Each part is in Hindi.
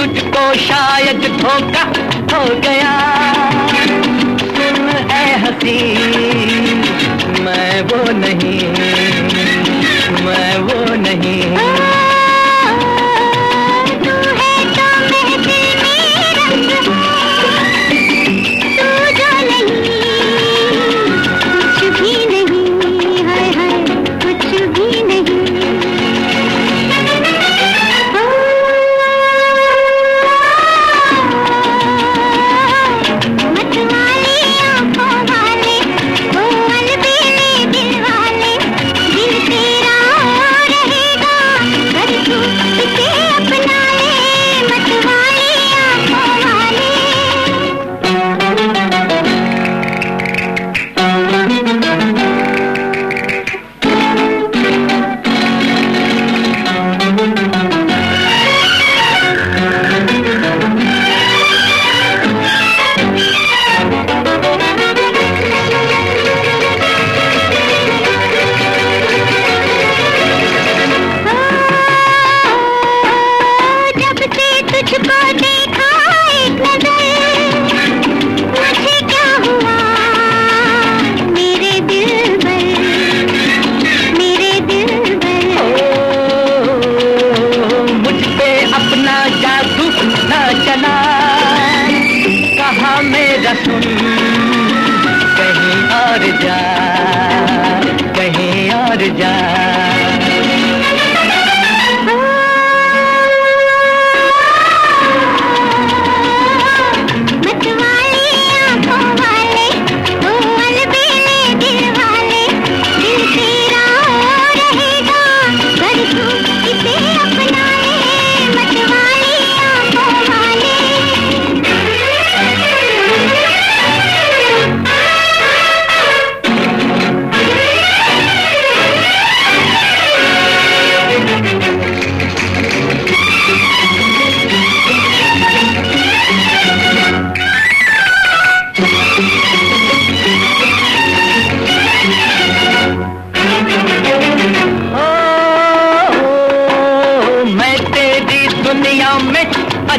तुझको शायद धोखा हो गया। सुन है हसी मैं वो नहीं मैं वो चला। कहा मेरा सुन? कहीं और जा कहीं और जा।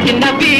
can I be?